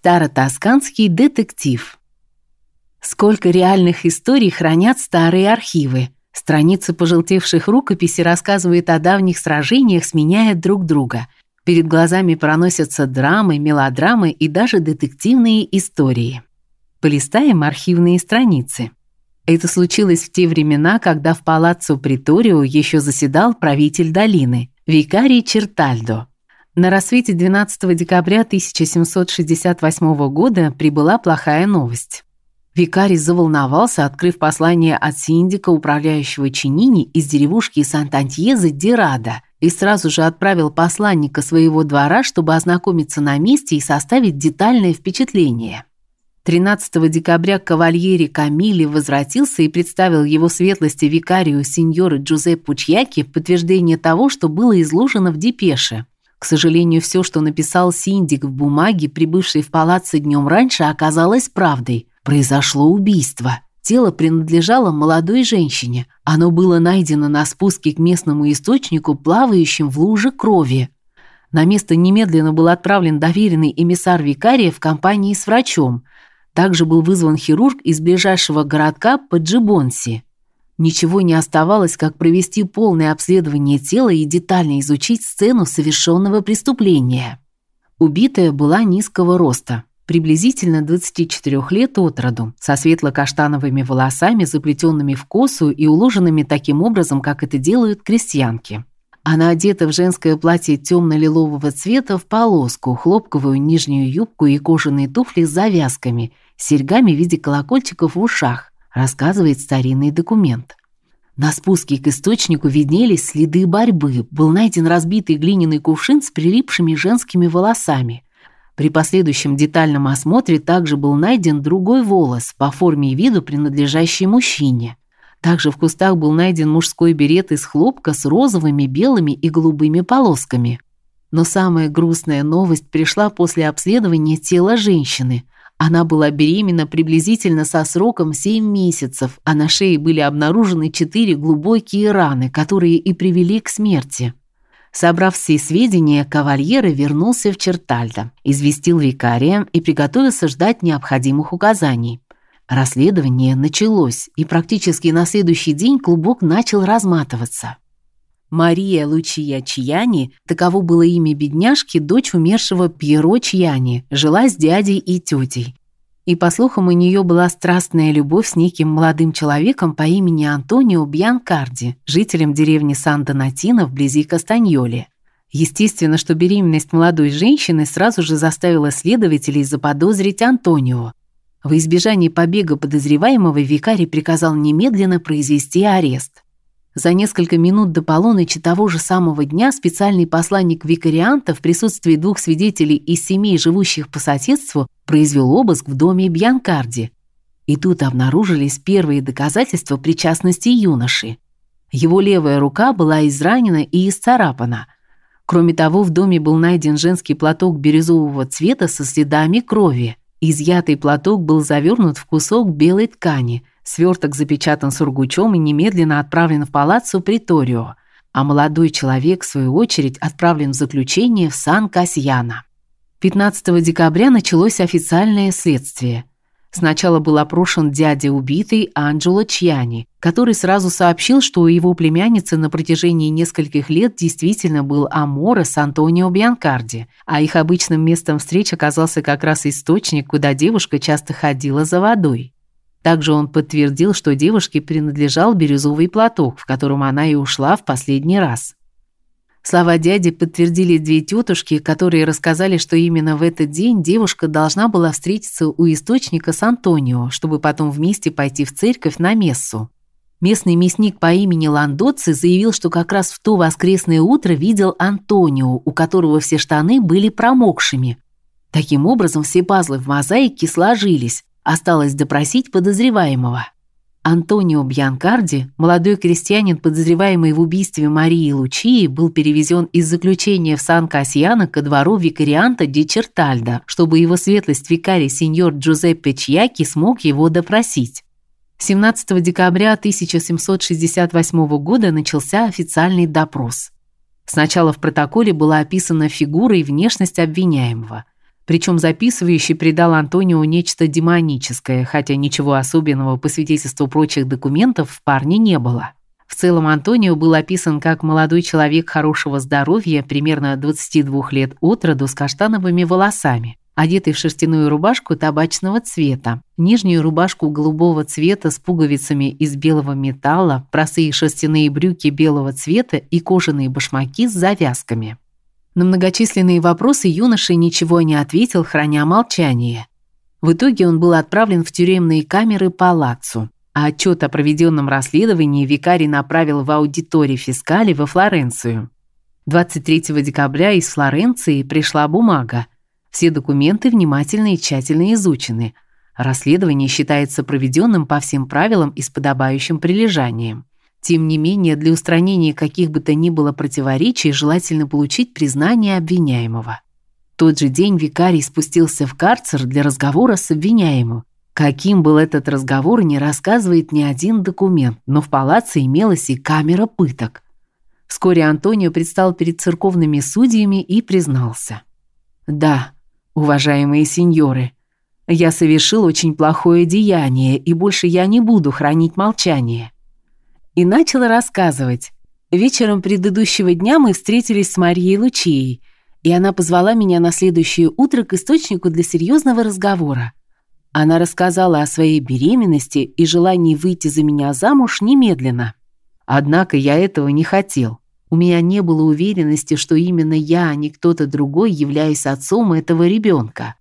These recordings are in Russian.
Старотосканский детектив. Сколько реальных историй хранят старые архивы. Страницы пожелтевших рукописей рассказывают о давних сражениях, сменяя друг друга. Перед глазами проносятся драмы, мелодрамы и даже детективные истории. Полистаем архивные страницы. Это случилось в те времена, когда в палаццо Приторио еще заседал правитель долины, викарий Чертальдо. На рассвете 12 декабря 1768 года прибыла плохая новость. Викарий заволновался, открыв послание от синдика, управляющего Чинини из деревушки Сантантьезы Дирада, и сразу же отправил посланника своего двора, чтобы ознакомиться на месте и составить детальное впечатление. 13 декабря кавальери Камилли возвратился и представил его светлости викарию сеньоры Джузеппе Чьяки в подтверждение того, что было изложено в депеше. К сожалению, все, что написал синдик в бумаге, прибывшей в палаццо днем раньше, оказалось правдой. Произошло убийство. Тело принадлежало молодой женщине. Оно было найдено на спуске к местному источнику, плавающим в луже крови. На место немедленно был отправлен доверенный эмиссар викария в компании с врачом. Также был вызван хирург из ближайшего городка Паджибонси. Ничего не оставалось, как провести полное обследование тела и детально изучить сцену совершенного преступления. Убитая была низкого роста, приблизительно 24 лет от роду, со светло-каштановыми волосами, заплетенными в косу и уложенными таким образом, как это делают крестьянки. Она одета в женское платье темно-лилового цвета в полоску, хлопковую нижнюю юбку и кожаные туфли с завязками, с серьгами в виде колокольчиков в ушах рассказывает старинный документ. На спуске к источнику виднелись следы борьбы. Был найден разбитый глиняный кувшин с прилипшими женскими волосами. При последующем детальном осмотре также был найден другой волос, по форме и виду принадлежащий мужчине. Также в кустах был найден мужской берет из хлопка с розовыми, белыми и голубыми полосками. Но самая грустная новость пришла после обследования тела женщины – она была беременна приблизительно со сроком 7 месяцев, а на шее были обнаружены четыре глубокие раны, которые и привели к смерти. Собрав все сведения, кавальера вернулся в Чертальдо, известил викария и приготовился ждать необходимых указаний. Расследование началось, и практически на следующий день клубок начал разматываться. Мария Лучия Чьяни, таково было имя бедняжки, дочь умершего Пьеро Чьяни, жила с дядей и тетей. И по слухам у нее была страстная любовь с неким молодым человеком по имени Антонио Бьянкарди, жителем деревни Сан-Донатино вблизи Кастаньоли. Естественно, что беременность молодой женщины сразу же заставила следователей заподозрить Антонио. В избежание побега подозреваемого викарий приказал немедленно произвести арест. За несколько минут до полуночи того же самого дня специальный посланник викарианта в присутствии двух свидетелей из семей, живущих по соседству, произвел обыск в доме Бьянкарди. И тут обнаружились первые доказательства причастности юноши. Его левая рука была изранена и исцарапана. Кроме того, в доме был найден женский платок бирюзового цвета со следами крови. Изъятый платок был завернут в кусок белой ткани – Сверток запечатан сургучом и немедленно отправлен в палаццо Приторио, а молодой человек, в свою очередь, отправлен в заключение в Сан-Касьяно. 15 декабря началось официальное следствие. Сначала был опрошен дядя убитой Анджело Чьяни, который сразу сообщил, что у его племянницы на протяжении нескольких лет действительно был аморе с Антонио Бьянкарди, а их обычным местом встреч оказался как раз источник, куда девушка часто ходила за водой. Также он подтвердил, что девушке принадлежал бирюзовый платок, в котором она и ушла в последний раз. Слова дяди подтвердили две тетушки, которые рассказали, что именно в этот день девушка должна была встретиться у источника с Антонио, чтобы потом вместе пойти в церковь на мессу. Местный мясник по имени Ландоци заявил, что как раз в то воскресное утро видел Антонио, у которого все штаны были промокшими. Таким образом, все пазлы в мозаике сложились, Осталось допросить подозреваемого. Антонио Бьянкарди, молодой крестьянин, подозреваемый в убийстве Марии Лучии, был перевезен из заключения в Сан-Касьяно ко двору викарианта Ди Чертальдо, чтобы его светлость викарий сеньор Джузеппе Чьяки смог его допросить. 17 декабря 1768 года начался официальный допрос. Сначала в протоколе была описана фигура и внешность обвиняемого – Причем записывающий придал Антонио нечто демоническое, хотя ничего особенного по свидетельству прочих документов в парне не было. В целом Антонио был описан как молодой человек хорошего здоровья, примерно 22 лет от роду, с каштановыми волосами, одетый в шерстяную рубашку табачного цвета, нижнюю рубашку голубого цвета с пуговицами из белого металла, простые шерстяные брюки белого цвета и кожаные башмаки с завязками. На многочисленные вопросы юноша ничего не ответил, храня молчание. В итоге он был отправлен в тюремные камеры палаццо а отчет о проведенном расследовании викарий направил в аудитории фискали во Флоренцию. 23 декабря из Флоренции пришла бумага. Все документы внимательно и тщательно изучены. Расследование считается проведенным по всем правилам и с подобающим прилежанием. Тем не менее, для устранения каких бы то ни было противоречий желательно получить признание обвиняемого. Тот же день викарий спустился в карцер для разговора с обвиняемым. Каким был этот разговор, не рассказывает ни один документ, но в палаце имелась и камера пыток. Вскоре Антонио предстал перед церковными судьями и признался: "Да, уважаемые сеньоры, я совершил очень плохое деяние, и больше я не буду хранить молчание". И начал рассказывать. Вечером предыдущего дня мы встретились с Марией Лучией, и она позвала меня на следующее утро к источнику для серьезного разговора. Она рассказала о своей беременности и желании выйти за меня замуж немедленно. Однако я этого не хотел. У меня не было уверенности, что именно я, а не кто-то другой, являюсь отцом этого ребенка.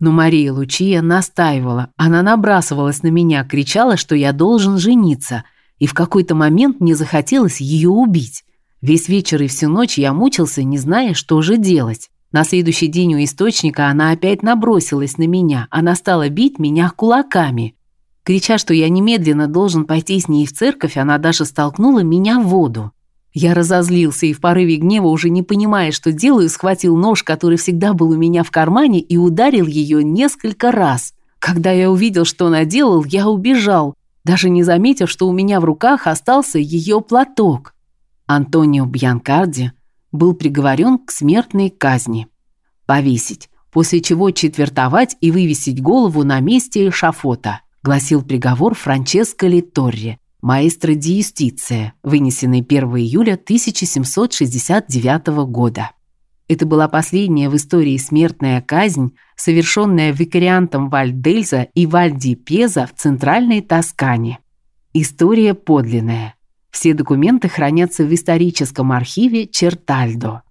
Но Мария Лучия настаивала. Она набрасывалась на меня, кричала, что я должен жениться, и в какой-то момент мне захотелось ее убить. Весь вечер и всю ночь я мучился, не зная, что же делать. На следующий день у источника она опять набросилась на меня. Она стала бить меня кулаками. Крича, что я немедленно должен пойти с ней в церковь, она даже столкнула меня в воду. Я разозлился и в порыве гнева, уже не понимая, что делаю, схватил нож, который всегда был у меня в кармане, и ударил ее несколько раз. Когда я увидел, что она делал, я убежал, даже не заметив, что у меня в руках остался ее платок. Антонио Бьянкарди был приговорен к смертной казни. Повесить, после чего четвертовать и вывесить голову на месте эшафота, гласил приговор Франческо Литорри, маэстро ди юстиция, вынесенный 1 июля 1769 года. Это была последняя в истории смертная казнь, совершенная викариантом Вальдельза и Вальди-Пеза в центральной Тоскане. История подлинная. Все документы хранятся в историческом архиве Чертальдо.